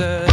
Uh,